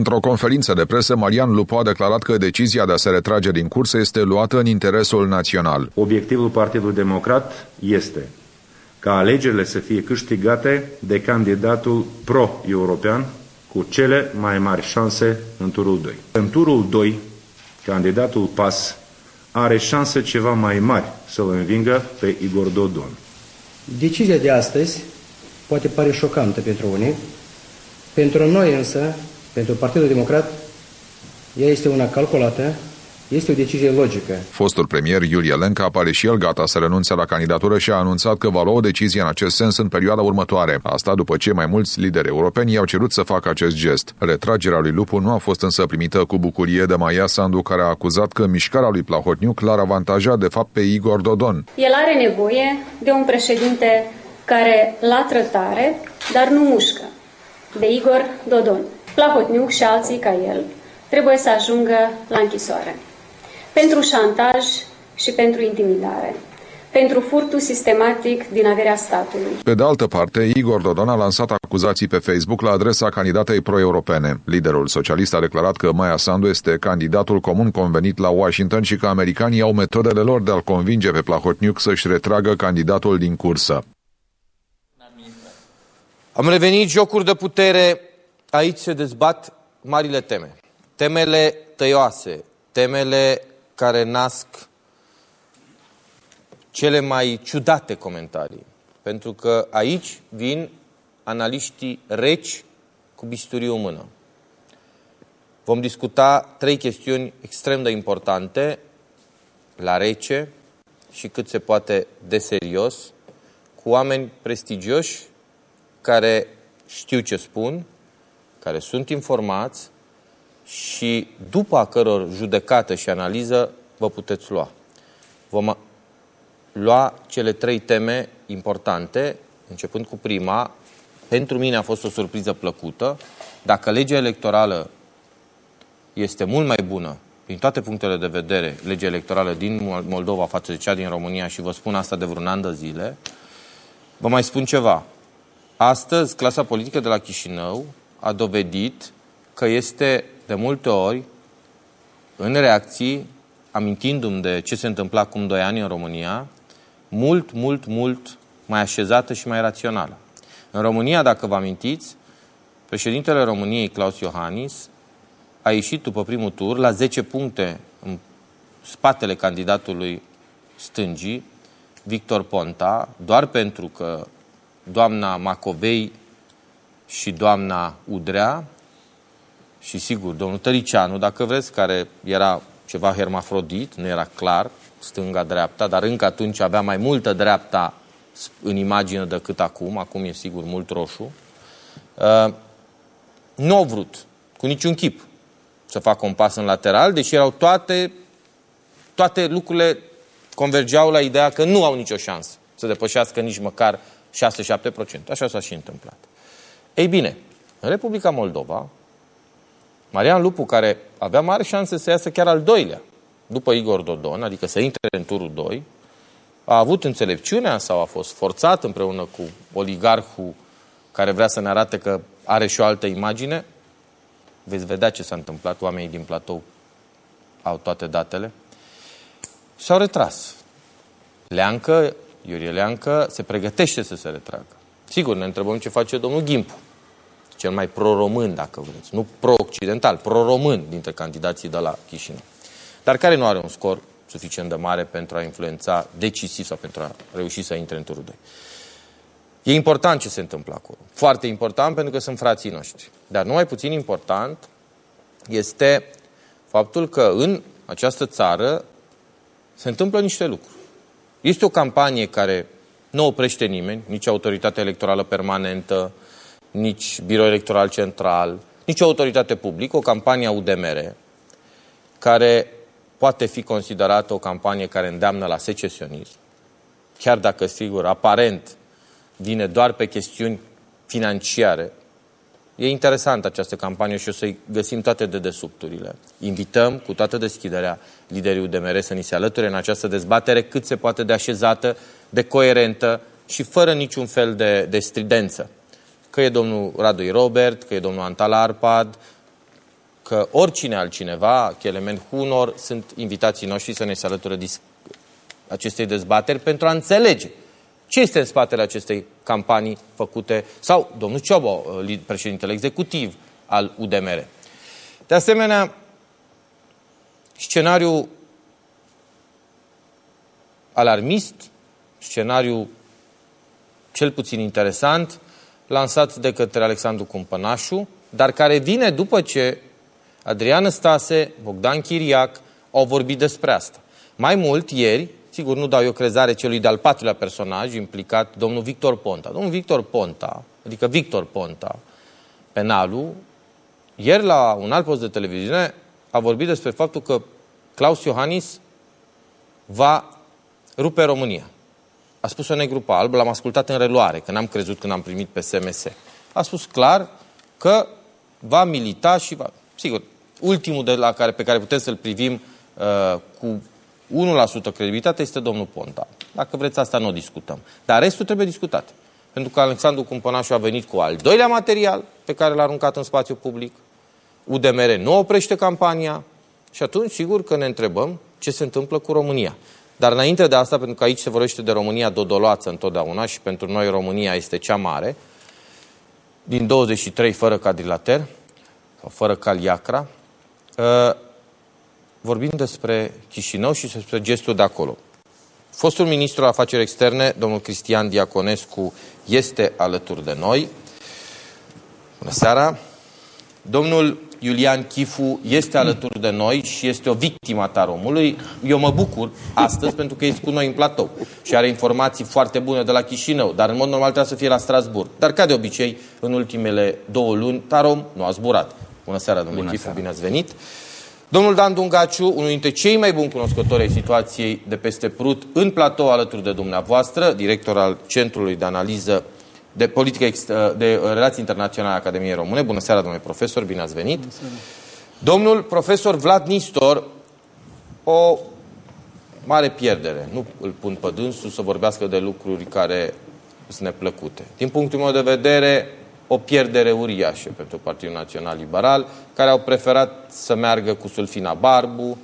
Într-o conferință de presă, Marian Lupu a declarat că decizia de a se retrage din cursă este luată în interesul național. Obiectivul Partidului Democrat este ca alegerile să fie câștigate de candidatul pro-european cu cele mai mari șanse în turul 2. În turul 2, candidatul PAS are șanse ceva mai mari să-l învingă pe Igor Dodon. Decizia de astăzi poate pare șocantă pentru unii, pentru noi însă, pentru Partidul Democrat, ea este una calculată este o decizie logică. Fostul premier Iulie Lenca apare și el gata să renunțe la candidatură și a anunțat că va lua o decizie în acest sens în perioada următoare. Asta după ce mai mulți lideri europeni i-au cerut să facă acest gest. Retragerea lui Lupu nu a fost însă primită cu bucurie de Maia Sandu, care a acuzat că mișcarea lui Plahotniuc l-ar avantaja de fapt pe Igor Dodon. El are nevoie de un președinte care latră tare, dar nu mușcă, de Igor Dodon. Plahotniuc și alții ca el trebuie să ajungă la închisoare pentru șantaj și pentru intimidare pentru furtul sistematic din averea statului. Pe de altă parte, Igor Dodon a lansat acuzații pe Facebook la adresa candidatei pro-europene. Liderul socialist a declarat că Maia Sandu este candidatul comun convenit la Washington și că americanii au metodele lor de a-l convinge pe Plahotniuc să-și retragă candidatul din cursă. Am revenit jocuri de putere. Aici se dezbat marile teme. Temele tăioase, temele care nasc cele mai ciudate comentarii. Pentru că aici vin analiștii reci cu bisturiu în mână. Vom discuta trei chestiuni extrem de importante la rece și cât se poate de serios, cu oameni prestigioși care știu ce spun, care sunt informați și după a căror judecată și analiză vă puteți lua. Vom lua cele trei teme importante, începând cu prima. Pentru mine a fost o surpriză plăcută. Dacă legea electorală este mult mai bună, din toate punctele de vedere, legea electorală din Moldova față de cea din România, și vă spun asta de vreun an de zile, vă mai spun ceva. Astăzi, clasa politică de la Chișinău a dovedit că este de multe ori în reacții, amintindu-mi de ce se întâmpla acum doi ani în România, mult, mult, mult mai așezată și mai rațională. În România, dacă vă amintiți, președintele României, Claus Iohannis, a ieșit după primul tur la 10 puncte în spatele candidatului stângii, Victor Ponta, doar pentru că doamna Macovei și doamna Udrea și sigur, domnul Tăricianu, dacă vreți, care era ceva hermafrodit, nu era clar, stânga-dreapta, dar încă atunci avea mai multă dreapta în imagine decât acum, acum e sigur mult roșu, uh, nu au vrut, cu niciun chip, să facă un pas în lateral, deși erau toate, toate lucrurile convergeau la ideea că nu au nicio șansă să depășească nici măcar 6-7%. Așa s-a și întâmplat. Ei bine, în Republica Moldova, Marian Lupu, care avea mari șanse să iasă chiar al doilea, după Igor Dodon, adică să intre în turul 2, a avut înțelepciunea sau a fost forțat împreună cu oligarhul care vrea să ne arate că are și o altă imagine. Veți vedea ce s-a întâmplat, oamenii din platou au toate datele. S-au retras. Leancă, Iurie Leancă, se pregătește să se retragă. Sigur, ne întrebăm ce face domnul Gimpu cel mai pro-român, dacă vreți, nu pro-occidental, pro-român dintre candidații de la Chișinău, dar care nu are un scor suficient de mare pentru a influența decisiv sau pentru a reuși să intre în turul 2. E important ce se întâmplă acolo. Foarte important pentru că sunt frații noștri. Dar nu mai puțin important este faptul că în această țară se întâmplă niște lucruri. Este o campanie care nu oprește nimeni, nici autoritatea electorală permanentă, nici Birou Electoral Central, nici o autoritate publică, o campanie a UDMR, care poate fi considerată o campanie care îndeamnă la secesionism, chiar dacă, sigur, aparent vine doar pe chestiuni financiare. E interesant această campanie și o să-i găsim toate dedesubturile. Invităm cu toată deschiderea liderii UDMR să ni se alăture în această dezbatere cât se poate de așezată, de coerentă și fără niciun fel de, de stridență că e domnul Radui Robert, că e domnul Antal Arpad, că oricine altcineva, Chelemen Hunor, sunt invitații noștri să ne se alătură acestei dezbateri pentru a înțelege ce este în spatele acestei campanii făcute, sau domnul Ciobo, președintele executiv al UDMR. De asemenea, scenariul alarmist, scenariu cel puțin interesant, lansat de către Alexandru Cumpănașu, dar care vine după ce Adrian Stase, Bogdan Chiriac au vorbit despre asta. Mai mult, ieri, sigur nu dau eu crezare celui de-al patrulea personaj implicat, domnul Victor Ponta. Domnul Victor Ponta, adică Victor Ponta, penalul, ieri la un alt post de televiziune a vorbit despre faptul că Claus Iohannis va rupe România. A spus-o negru pe alb, l-am ascultat în reluare, că n-am crezut când am primit pe SMS. A spus clar că va milita și va... Sigur, ultimul de la care, pe care putem să-l privim uh, cu 1% credibilitate este domnul Ponta. Dacă vreți, asta nu o discutăm. Dar restul trebuie discutat. Pentru că Alexandru Cumpănașu a venit cu al doilea material pe care l-a aruncat în spațiu public. UDMR nu oprește campania și atunci, sigur că ne întrebăm ce se întâmplă cu România. Dar înainte de asta, pentru că aici se vorbește de România dodoloață întotdeauna și pentru noi România este cea mare, din 23 fără cadrilater, sau fără caliacra, ă, vorbim despre Chișinău și despre gestul de acolo. Fostul ministru al afaceri externe, domnul Cristian Diaconescu, este alături de noi. Bună seara! Domnul Iulian Chifu este alături de noi și este o victimă a taromului. Eu mă bucur astăzi pentru că este cu noi în platou și are informații foarte bune de la Chișinău, dar în mod normal trebuie să fie la Strasburg. Dar ca de obicei, în ultimele două luni, tarom nu a zburat. Bună seara, domnule Bună Chifu, seara. bine ați venit. Domnul Dan Dungaciu, unul dintre cei mai buni cunoscători ai situației de peste Prut, în platou alături de dumneavoastră, director al Centrului de Analiză de politică de relații internaționale a Academiei Române. Bună seara, domnule profesor, bine ați venit. Domnul profesor Vlad Nistor, o mare pierdere. Nu îl pun pe dânsul să vorbească de lucruri care sunt neplăcute. Din punctul meu de vedere, o pierdere uriașă pentru Partidul Național Liberal, care au preferat să meargă cu Sulfina Barbu,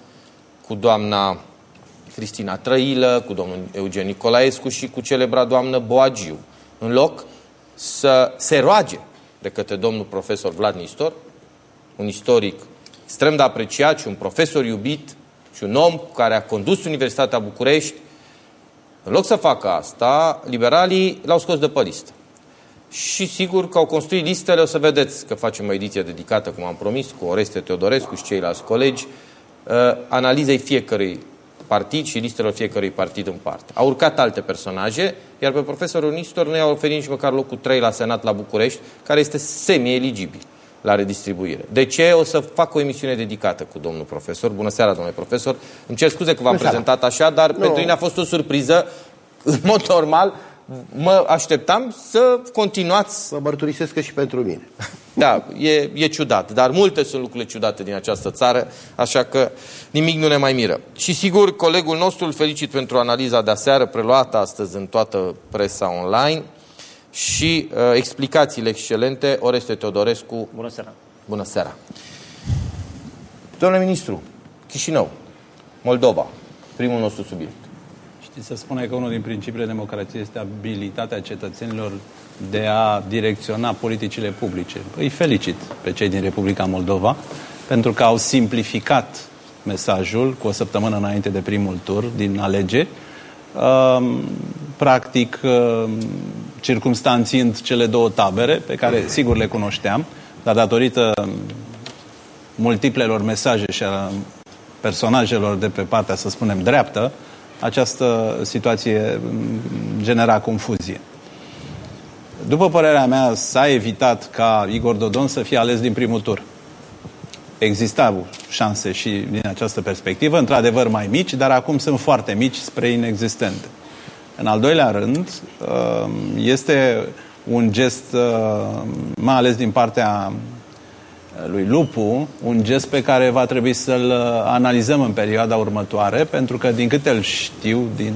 cu doamna Cristina Trăilă, cu domnul Eugen Nicolaescu și cu celebra doamnă Boagiu, în loc să se roage de către domnul profesor Vlad Nistor, un istoric extrem de apreciat și un profesor iubit și un om care a condus Universitatea București, în loc să facă asta, liberalii l-au scos de pe listă. Și sigur că au construit listele, o să vedeți că facem o ediție dedicată, cum am promis, cu Oreste Teodorescu și ceilalți colegi, uh, analizei fiecărui partid și listelor fiecărui partid în parte. Au urcat alte personaje, iar pe profesorul Nistor nu i-a oferit nici măcar locul 3 la Senat la București, care este semi-eligibil la redistribuire. De ce? O să fac o emisiune dedicată cu domnul profesor. Bună seara, domnule profesor. Îmi cer scuze că v-am prezentat așa, dar nu. pentru mine a fost o surpriză. În mod normal, mă așteptam să continuați. Să mărturisesc că și pentru mine. Da, e, e ciudat, dar multe sunt lucrurile ciudate din această țară, așa că nimic nu ne mai miră. Și sigur, colegul nostru îl felicit pentru analiza de aseară, preluată astăzi în toată presa online și uh, explicațiile excelente. Oreste Teodorescu. Bună seara. Bună seara. Domnule ministru, Chișinău, Moldova, primul nostru subiect. Știți, se spune că unul din principiile democrației este abilitatea cetățenilor de a direcționa politicile publice. Îi felicit pe cei din Republica Moldova pentru că au simplificat mesajul cu o săptămână înainte de primul tur din alege, practic circumstanțiind cele două tabere, pe care sigur le cunoșteam, dar datorită multiplelor mesaje și a personajelor de pe partea, să spunem, dreaptă, această situație genera confuzie. După părerea mea, s-a evitat ca Igor Dodon să fie ales din primul tur. Existau șanse și din această perspectivă, într-adevăr mai mici, dar acum sunt foarte mici spre inexistente. În al doilea rând, uh, este un gest, uh, mai ales din partea lui Lupu, un gest pe care va trebui să-l uh, analizăm în perioada următoare, pentru că, din câte îl știu, din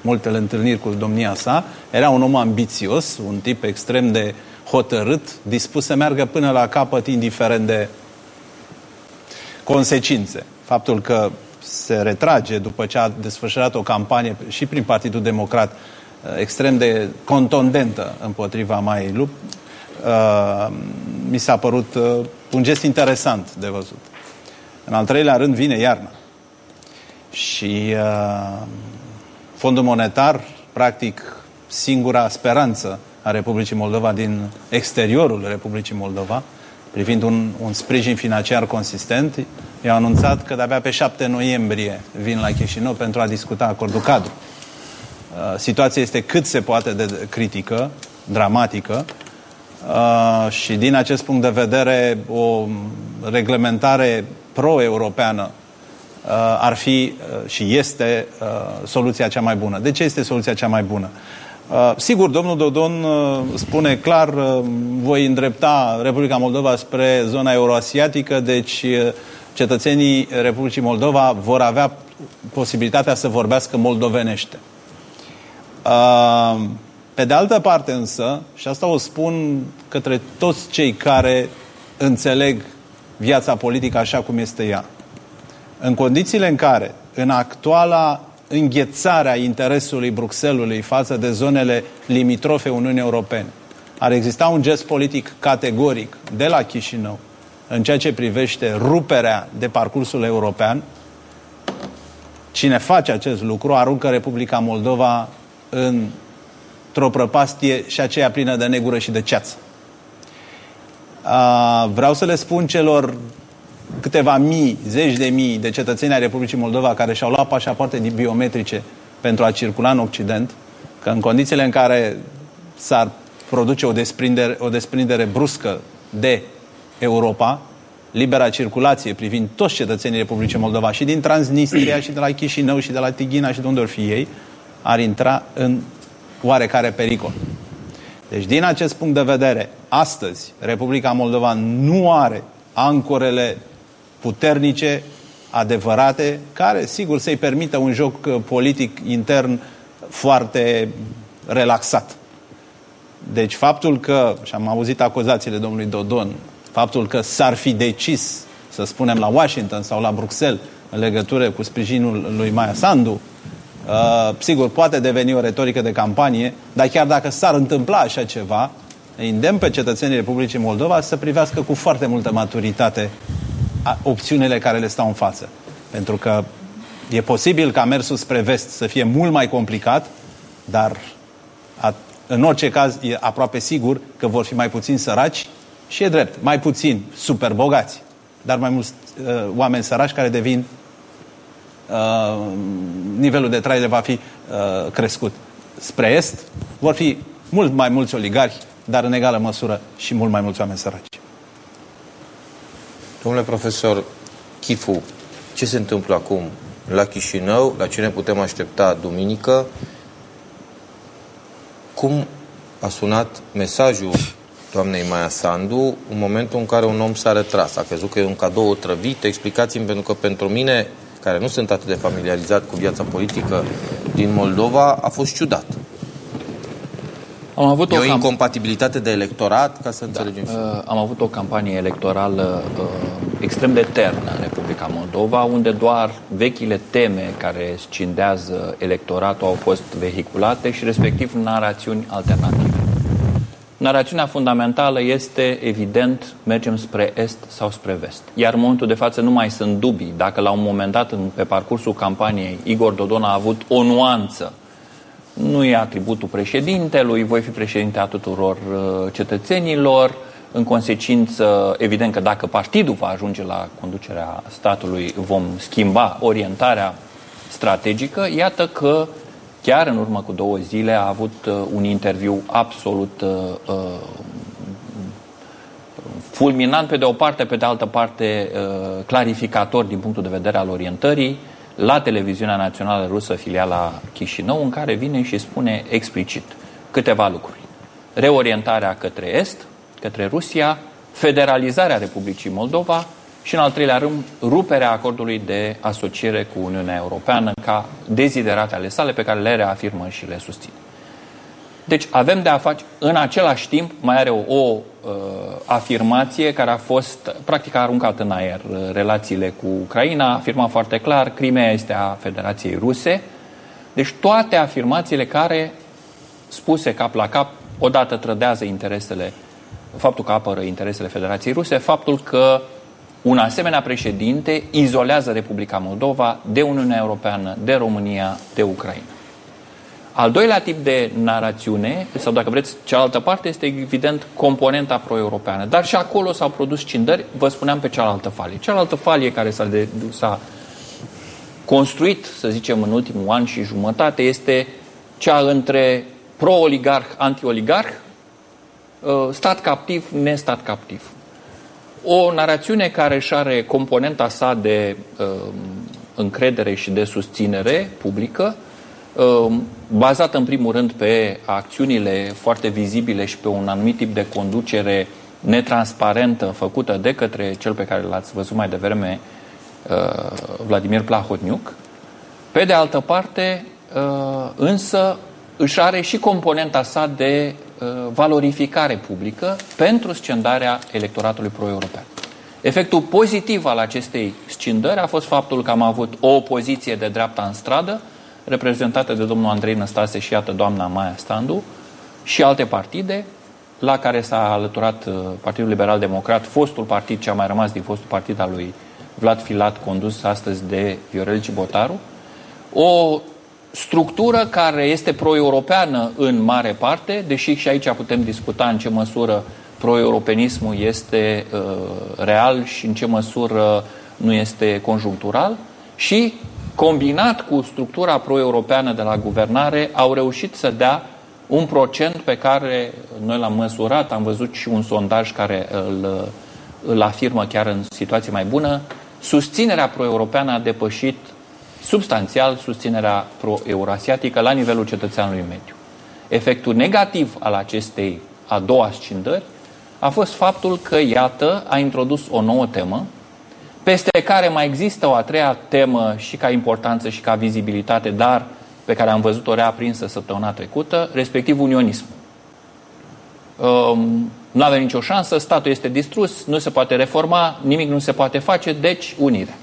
multele întâlniri cu domnia sa, era un om ambițios, un tip extrem de hotărât, dispus să meargă până la capăt, indiferent de consecințe. Faptul că se retrage după ce a desfășurat o campanie și prin Partidul Democrat uh, extrem de contondentă împotriva Maiei Lup, uh, mi s-a părut uh, un gest interesant de văzut. În al treilea rând vine iarna. Și uh, Fondul Monetar, practic, singura speranță a Republicii Moldova din exteriorul Republicii Moldova, privind un, un sprijin financiar consistent, i-au anunțat că de-abia pe 7 noiembrie vin la Chișinău pentru a discuta acordul cadru. Uh, situația este cât se poate de critică, dramatică, uh, și din acest punct de vedere o reglementare pro-europeană uh, ar fi și este soluția cea mai bună. De ce este soluția cea mai bună? Uh, sigur, domnul Dodon uh, spune clar, uh, voi îndrepta Republica Moldova spre zona euroasiatică, deci cetățenii Republicii Moldova vor avea posibilitatea să vorbească moldovenește. Pe de altă parte însă, și asta o spun către toți cei care înțeleg viața politică așa cum este ea, în condițiile în care, în actuala înghețarea interesului Bruxelului față de zonele limitrofe Uniunii Europene. Ar exista un gest politic categoric de la Chișinău în ceea ce privește ruperea de parcursul european. Cine face acest lucru aruncă Republica Moldova într-o prăpastie și aceea plină de negură și de ceață. Vreau să le spun celor câteva mii, zeci de mii de cetățeni ai Republicii Moldova care și-au luat pașapoarte biometrice pentru a circula în Occident, că în condițiile în care s-ar produce o desprindere, o desprindere bruscă de Europa, libera circulație privind toți cetățenii Republicii Moldova și din Transnistria și de la Chișinău și de la Tighina și de unde ori fi ei, ar intra în oarecare pericol. Deci, din acest punct de vedere, astăzi, Republica Moldova nu are ancorele puternice, adevărate, care, sigur, să-i permită un joc uh, politic intern foarte relaxat. Deci faptul că, și am auzit acuzațiile domnului Dodon, faptul că s-ar fi decis, să spunem, la Washington sau la Bruxelles, în legătură cu sprijinul lui Maia Sandu, uh, sigur, poate deveni o retorică de campanie, dar chiar dacă s-ar întâmpla așa ceva, îndemn pe cetățenii Republicii Moldova să privească cu foarte multă maturitate opțiunile care le stau în față. Pentru că e posibil ca mersul spre vest să fie mult mai complicat, dar a, în orice caz e aproape sigur că vor fi mai puțini săraci și e drept, mai puțini super bogați, dar mai mulți uh, oameni săraci care devin uh, nivelul de trai le va fi uh, crescut. Spre est vor fi mult mai mulți oligarhi, dar în egală măsură și mult mai mulți oameni săraci. Domnule profesor Chifu, ce se întâmplă acum la Chișinău? La ce ne putem aștepta duminică? Cum a sunat mesajul doamnei Maia Sandu în momentul în care un om s-a retras? A crezut că e un cadou otrăvit? Explicați-mi, pentru că pentru mine, care nu sunt atât de familiarizat cu viața politică din Moldova, a fost ciudat. Am avut e o, o incompatibilitate de electorat, ca să înțelegem. Da. Uh, am avut o campanie electorală uh, extrem de ternă în Republica Moldova, unde doar vechile teme care scindează electoratul au fost vehiculate și respectiv narațiuni alternative. Narațiunea fundamentală este, evident, mergem spre est sau spre vest. Iar în momentul de față nu mai sunt dubii dacă la un moment dat, pe parcursul campaniei, Igor Dodon a avut o nuanță nu e atributul președintelui, voi fi președinte a tuturor uh, cetățenilor. În consecință, evident că dacă partidul va ajunge la conducerea statului, vom schimba orientarea strategică. Iată că chiar în urmă cu două zile a avut uh, un interviu absolut uh, uh, fulminant pe de o parte, pe de altă parte uh, clarificator din punctul de vedere al orientării la televiziunea națională rusă, filiala Chișinău, în care vine și spune explicit câteva lucruri. Reorientarea către Est, către Rusia, federalizarea Republicii Moldova și, în al treilea rând, ruperea acordului de asociere cu Uniunea Europeană ca deziderate ale sale pe care le reafirmă și le susține. Deci avem de a face, în același timp, mai are o, o uh, afirmație care a fost, practic, aruncat în aer uh, relațiile cu Ucraina, a afirmat foarte clar, Crimea este a Federației Ruse. Deci toate afirmațiile care, spuse cap la cap, odată trădează interesele, faptul că apără interesele Federației Ruse, faptul că un asemenea președinte izolează Republica Moldova de Uniunea Europeană, de România, de Ucraina. Al doilea tip de narațiune, sau dacă vreți, cealaltă parte, este evident componenta pro-europeană. Dar și acolo s-au produs scindări, vă spuneam, pe cealaltă falie. Cealaltă falie care s-a, de, s-a construit, să zicem, în ultimul an și jumătate, este cea între pro-oligarh, anti-oligarh, uh, stat captiv, nestat captiv. O narațiune care își are componenta sa de uh, încredere și de susținere publică, Ehm, bazată în primul rând pe acțiunile foarte vizibile și pe un anumit tip de conducere netransparentă făcută de către cel pe care l-ați văzut mai devreme, ehm, Vladimir Plahotniuc. Pe de altă parte, ehm, însă, își are și componenta sa de valorificare publică pentru scendarea electoratului pro-european. Efectul pozitiv al acestei scindări a fost faptul că am avut o opoziție de dreapta în stradă, reprezentată de domnul Andrei Năstase și iată doamna Maia Standu și alte partide la care s-a alăturat uh, Partidul Liberal Democrat, fostul partid, ce a mai rămas din fostul partid al lui Vlad Filat, condus astăzi de Viorel Cibotaru, o structură care este pro-europeană în mare parte, deși și aici putem discuta în ce măsură pro-europenismul este uh, real și în ce măsură nu este conjunctural, și combinat cu structura pro-europeană de la guvernare, au reușit să dea un procent pe care noi l-am măsurat, am văzut și un sondaj care îl, îl afirmă chiar în situație mai bună, susținerea pro-europeană a depășit substanțial susținerea pro-eurasiatică la nivelul cetățeanului mediu. Efectul negativ al acestei a doua scindări a fost faptul că, iată, a introdus o nouă temă, peste care mai există o a treia temă și ca importanță și ca vizibilitate, dar pe care am văzut-o reaprinsă săptămâna trecută, respectiv unionismul. Um, nu avem nicio șansă, statul este distrus, nu se poate reforma, nimic nu se poate face, deci unire.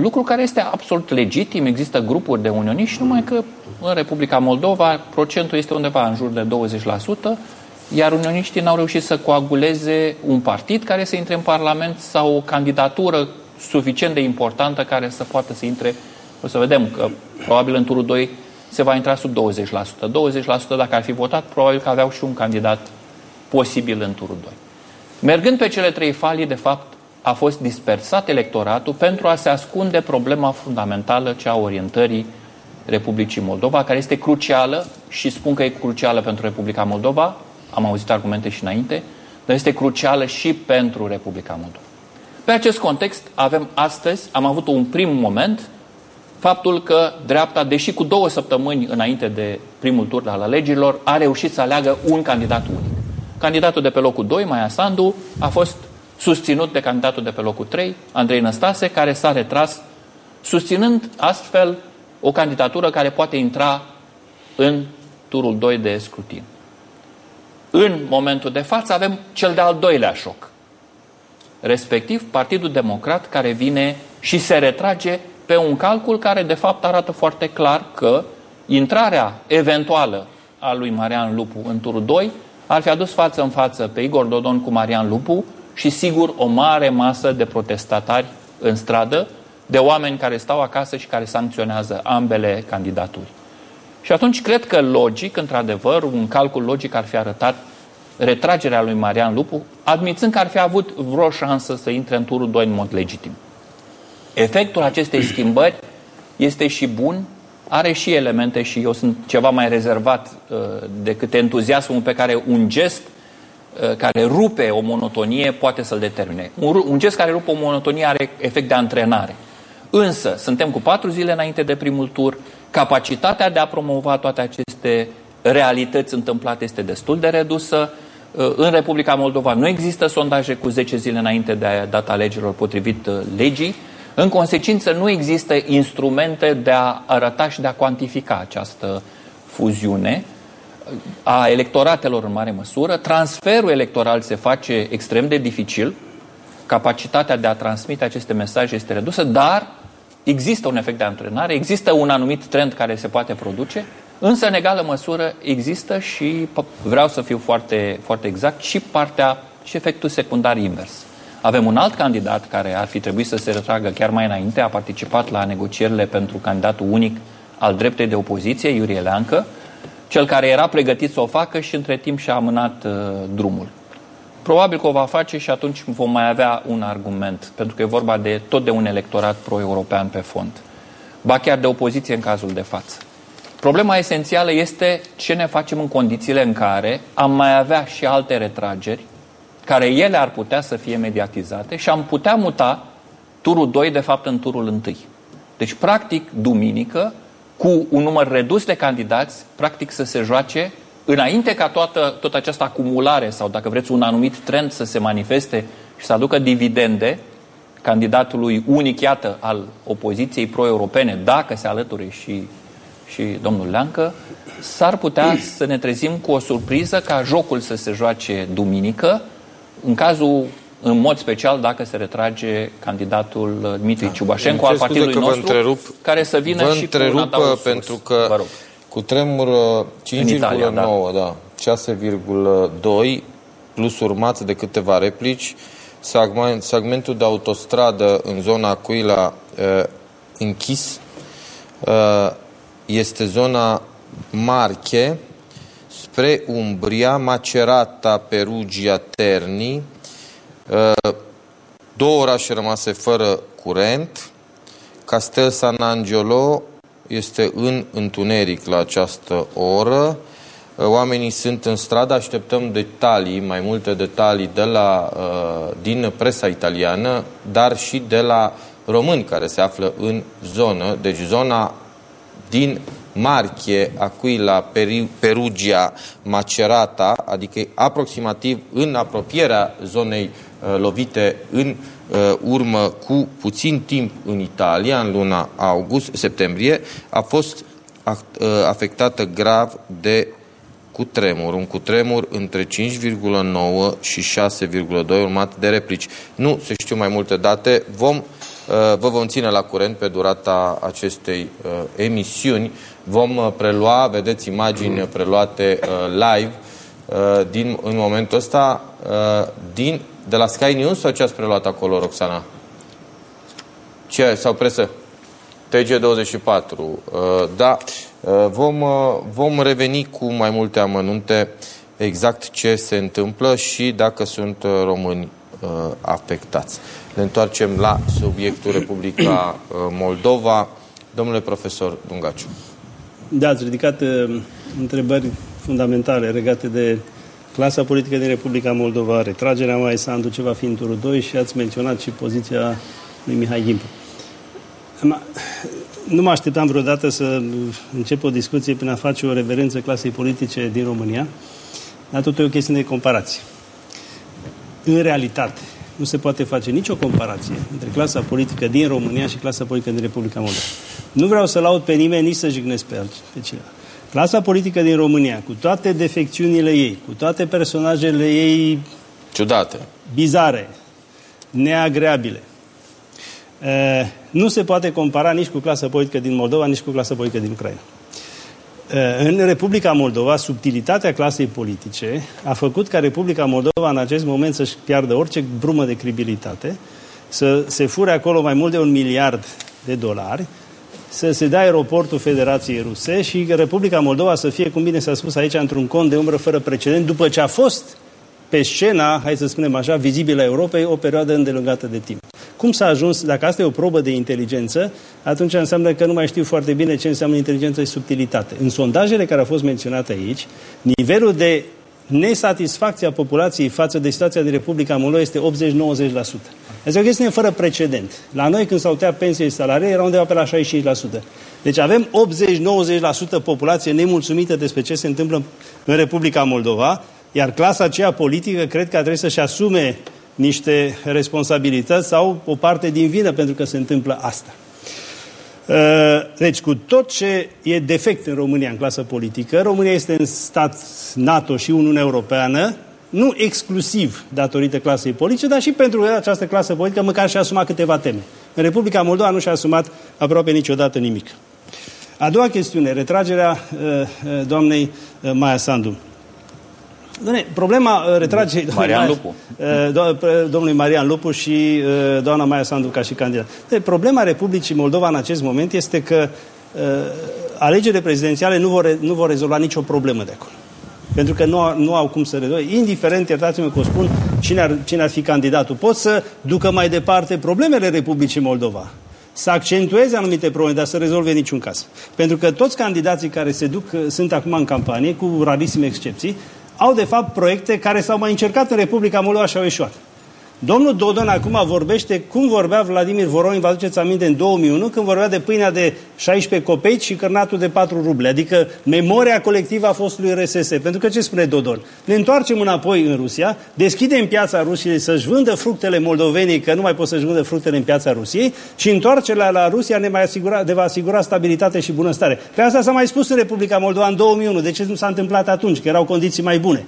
Lucru care este absolut legitim, există grupuri de unioniști, numai că în Republica Moldova procentul este undeva în jur de 20%, iar unioniștii n-au reușit să coaguleze un partid care să intre în Parlament sau o candidatură suficient de importantă care să poată să intre. O să vedem că probabil în turul 2 se va intra sub 20%. 20% dacă ar fi votat, probabil că aveau și un candidat posibil în turul 2. Mergând pe cele trei falii, de fapt, a fost dispersat electoratul pentru a se ascunde problema fundamentală, cea a orientării Republicii Moldova, care este crucială și spun că e crucială pentru Republica Moldova, am auzit argumente și înainte, dar este crucială și pentru Republica Moldova. Pe acest context avem astăzi, am avut un prim moment, faptul că dreapta, deși cu două săptămâni înainte de primul tur al alegerilor, a reușit să aleagă un candidat unic. Candidatul de pe locul 2, Maia Sandu, a fost susținut de candidatul de pe locul 3, Andrei Năstase, care s-a retras, susținând astfel o candidatură care poate intra în turul 2 de scrutin. În momentul de față avem cel de-al doilea șoc. Respectiv, Partidul Democrat care vine și se retrage pe un calcul care de fapt arată foarte clar că intrarea eventuală a lui Marian Lupu în turul 2 ar fi adus față în față pe Igor Dodon cu Marian Lupu și sigur o mare masă de protestatari în stradă, de oameni care stau acasă și care sancționează ambele candidaturi. Și atunci cred că logic, într-adevăr, un calcul logic ar fi arătat retragerea lui Marian Lupu, admițând că ar fi avut vreo șansă să intre în turul 2 în mod legitim. Efectul acestei schimbări este și bun, are și elemente și eu sunt ceva mai rezervat uh, decât entuziasmul pe care un gest uh, care rupe o monotonie poate să-l determine. Un, un gest care rupe o monotonie are efect de antrenare. Însă, suntem cu patru zile înainte de primul tur, capacitatea de a promova toate aceste realități întâmplate este destul de redusă. Uh, în Republica Moldova nu există sondaje cu 10 zile înainte de data alegerilor potrivit uh, legii. În consecință, nu există instrumente de a arăta și de a cuantifica această fuziune. A electoratelor în mare măsură, transferul electoral se face extrem de dificil, capacitatea de a transmite aceste mesaje este redusă, dar există un efect de antrenare, există un anumit trend care se poate produce, însă în egală măsură există și, vreau să fiu foarte, foarte exact, și partea și efectul secundar invers. Avem un alt candidat care ar fi trebuit să se retragă chiar mai înainte, a participat la negocierile pentru candidatul unic al dreptei de opoziție, Iurie Leancă, cel care era pregătit să o facă și între timp și-a amânat uh, drumul. Probabil că o va face și atunci vom mai avea un argument, pentru că e vorba de tot de un electorat pro-european pe fond. Ba chiar de opoziție în cazul de față. Problema esențială este ce ne facem în condițiile în care am mai avea și alte retrageri, care ele ar putea să fie mediatizate și am putea muta turul 2, de fapt, în turul 1. Deci, practic, duminică, cu un număr redus de candidați, practic să se joace înainte ca toată, toată această acumulare sau, dacă vreți, un anumit trend să se manifeste și să aducă dividende candidatului unic, iată, al opoziției pro-europene, dacă se alăture și, și domnul Leancă, s-ar putea să ne trezim cu o surpriză ca jocul să se joace duminică, în cazul în mod special dacă se retrage candidatul Dmitri da. Ciubașencu al partidului nostru, întrerup, care să vină vă și întrerup cu un pentru că cu tremur 5,9, da. da, 6,2 plus urmat de câteva replici, segment, segmentul de autostradă în zona Cuila uh, închis uh, este zona Marche. Spre Umbria, Macerata, Perugia, Terni, uh, două orașe rămase fără curent, Castel San Angelo este în întuneric la această oră. Oamenii sunt în stradă, așteptăm detalii, mai multe detalii de la, uh, din presa italiană, dar și de la români care se află în zonă. Deci zona din Marche, Aquila, Perugia, Macerata, adică aproximativ în apropierea zonei uh, lovite în Uh, urmă cu puțin timp în Italia, în luna august-septembrie, a fost uh, afectată grav de cutremur, un cutremur între 5,9 și 6,2 urmat de replici. Nu se știu mai multe date, vom, uh, vă vom ține la curent pe durata acestei emisiuni. Vom prelua, vedeți imagini preluate live din, în momentul ăsta din de la Sky News sau ce ați preluat acolo, Roxana? Ce? Sau presă? TG24. Uh, da, uh, vom, uh, vom reveni cu mai multe amănunte exact ce se întâmplă și dacă sunt români afectați. Ne întoarcem la subiectul Republica Moldova. Domnule profesor Dungaciu. Da, ați ridicat întrebări fundamentale legate de clasa politică din Republica Moldova, retragerea mai Sandu, ce va fi în turul 2 și ați menționat și poziția lui Mihai Gimpu. Nu mă așteptam vreodată să încep o discuție prin a face o reverență clasei politice din România, dar tot e o chestiune de comparație. În realitate, nu se poate face nicio comparație între clasa politică din România și clasa politică din Republica Moldova. Nu vreau să laud pe nimeni, nici să jignesc pe, pe cineva. Clasa politică din România, cu toate defecțiunile ei, cu toate personajele ei ciudate, bizare, neagreabile, nu se poate compara nici cu clasa politică din Moldova, nici cu clasa politică din Ucraina. În Republica Moldova, subtilitatea clasei politice a făcut ca Republica Moldova în acest moment să-și piardă orice brumă de credibilitate, să se fure acolo mai mult de un miliard de dolari, să se dea aeroportul Federației Ruse și Republica Moldova să fie, cum bine s-a spus aici, într-un cont de umbră fără precedent, după ce a fost pe scena, hai să spunem așa, vizibilă a Europei, o perioadă îndelungată de timp. Cum s-a ajuns, dacă asta e o probă de inteligență, atunci înseamnă că nu mai știu foarte bine ce înseamnă inteligență și subtilitate. În sondajele care au fost menționate aici, nivelul de nesatisfacția populației față de situația din Republica Moldova este 80-90%. Este o chestiune fără precedent. La noi, când s-au tăiat pensiile salarii, era undeva pe la 65%. Deci avem 80-90% populație nemulțumită despre ce se întâmplă în Republica Moldova, iar clasa aceea politică cred că trebuie să-și asume niște responsabilități sau o parte din vină pentru că se întâmplă asta. Deci, cu tot ce e defect în România în clasă politică, România este în stat NATO și Uniunea Europeană, nu exclusiv datorită clasei politice, dar și pentru că această clasă politică măcar și-a asumat câteva teme. În Republica Moldova nu și-a asumat aproape niciodată nimic. A doua chestiune, retragerea uh, uh, doamnei uh, Maia Sandu. Doamne, problema uh, retragerii Marian Lupu. Uh, do domnului Marian Lupu și uh, doamna Maia Sandu ca și candidat. De, problema Republicii Moldova în acest moment este că uh, alegerile prezidențiale nu vor, nu vor rezolva nicio problemă de acolo. Pentru că nu, nu au cum să rezolve. Indiferent, iertați-mă că o spun, cine ar, cine ar fi candidatul. Pot să ducă mai departe problemele Republicii Moldova să accentueze anumite probleme, dar să rezolve niciun caz. Pentru că toți candidații care se duc, sunt acum în campanie, cu rarisime excepții, au de fapt proiecte care s-au mai încercat în Republica Moldova și au ieșuat. Domnul Dodon acum vorbește cum vorbea Vladimir Voronin, vă aduceți aminte, în 2001, când vorbea de pâinea de 16 copeici și cărnatul de 4 ruble. Adică memoria colectivă a fostului RSS. Pentru că ce spune Dodon? Ne întoarcem înapoi în Rusia, deschidem piața Rusiei să-și vândă fructele moldovenii, că nu mai pot să-și vândă fructele în piața Rusiei, și întoarcerea la Rusia ne, mai asigura, ne va asigura stabilitate și bunăstare. Pe asta s-a mai spus în Republica Moldova în 2001. De ce nu s-a întâmplat atunci? Că erau condiții mai bune.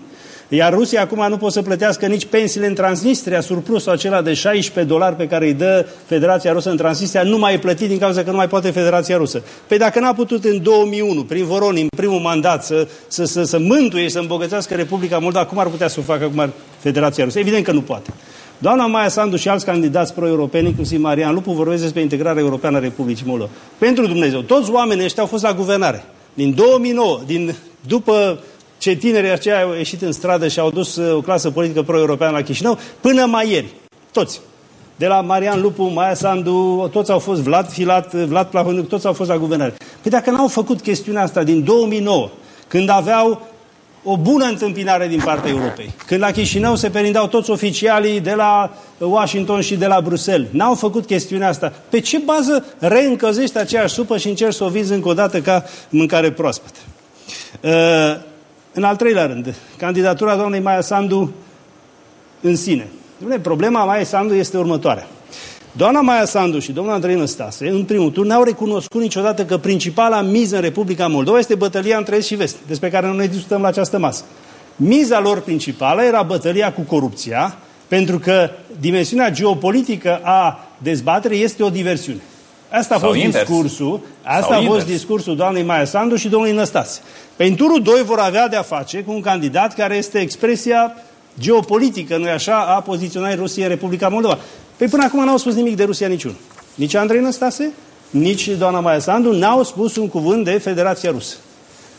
Iar Rusia acum nu poate să plătească nici pensiile în Transnistria, surplusul acela de 16 dolari pe care îi dă Federația Rusă în Transnistria, nu mai e plătit din cauza că nu mai poate Federația Rusă. Păi dacă n-a putut în 2001, prin Voronin, în primul mandat, să, să, să, să mântuie și să îmbogățească Republica Moldova, cum ar putea să o facă acum Federația Rusă? Evident că nu poate. Doamna Maia Sandu și alți candidați pro-europeni, inclusiv Marian Lupu, vorbesc despre integrarea europeană a Republicii Moldova. Pentru Dumnezeu, toți oamenii ăștia au fost la guvernare. Din 2009, din, după ce tinerii aceia au ieșit în stradă și au dus uh, o clasă politică pro-europeană la Chișinău, până mai ieri. Toți. De la Marian Lupu, Maia Sandu, toți au fost Vlad Filat, Vlad Plahoniuc, toți au fost la guvernare. Păi dacă n-au făcut chestiunea asta din 2009, când aveau o bună întâmpinare din partea Europei. Când la Chișinău se perindeau toți oficialii de la Washington și de la Bruxelles. N-au făcut chestiunea asta. Pe ce bază reîncăzești aceeași supă și încerci să o vizi încă o dată ca mâncare proaspătă? Uh, în al treilea rând, candidatura doamnei Maia Sandu în sine. Problema Maia Sandu este următoarea. Doamna Maia Sandu și domnul Andrei Năstase, în primul tur, n-au recunoscut niciodată că principala miză în Republica Moldova este bătălia între Est și Vest, despre care noi discutăm la această masă. Miza lor principală era bătălia cu corupția, pentru că dimensiunea geopolitică a dezbaterii este o diversiune. Asta a Sau fost invers. discursul, asta Sau a invers. fost discursul doamnei Maia Sandu și domnului Năstase. Pe în turul 2 vor avea de-a face cu un candidat care este expresia geopolitică, nu așa, a poziționării Rusiei în Republica Moldova. Păi până acum n-au spus nimic de Rusia niciun. Nici Andrei Năstase, nici doamna Maia Sandu n-au spus un cuvânt de Federația Rusă.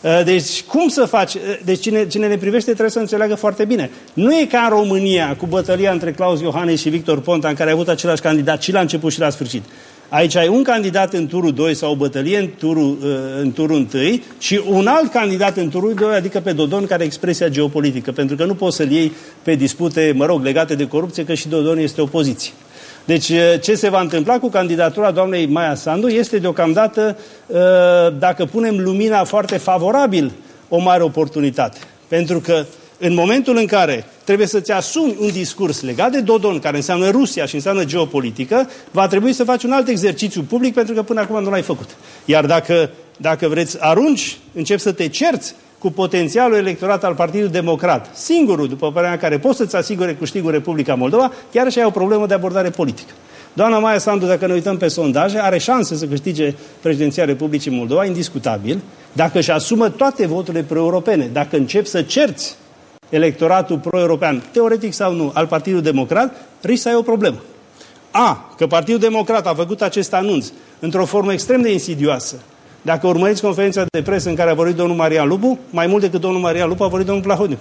Uh, deci, cum să faci? Uh, deci, cine, cine ne privește trebuie să înțeleagă foarte bine. Nu e ca în România, cu bătălia între Claus Iohannis și Victor Ponta, în care ai avut același candidat și la început și la sfârșit. Aici ai un candidat în turul 2 sau o bătălie în turul, uh, în turul 1 și un alt candidat în turul 2, adică pe Dodon, care e expresia geopolitică, pentru că nu poți să-l iei pe dispute, mă rog, legate de corupție, că și Dodon este opoziție. Deci uh, ce se va întâmpla cu candidatura doamnei Maia Sandu este deocamdată, uh, dacă punem lumina foarte favorabil, o mare oportunitate. Pentru că în momentul în care trebuie să-ți asumi un discurs legat de Dodon, care înseamnă Rusia și înseamnă geopolitică, va trebui să faci un alt exercițiu public pentru că până acum nu l-ai făcut. Iar dacă, dacă vreți arunci, începi să te cerți cu potențialul electorat al Partidului Democrat, singurul, după părerea care poți să-ți asigure câștigul Republica Moldova, chiar și ai o problemă de abordare politică. Doamna Maia Sandu, dacă ne uităm pe sondaje, are șanse să câștige președinția Republicii Moldova, indiscutabil, dacă își asumă toate voturile pro-europene, dacă încep să cerți electoratul pro-european, teoretic sau nu, al Partidului Democrat, risc să ai o problemă. A, că Partidul Democrat a făcut acest anunț într-o formă extrem de insidioasă. Dacă urmăriți conferința de presă în care a vorbit domnul Marian Lupu, mai mult decât domnul Marian Lupu a vorbit domnul Plahoniu.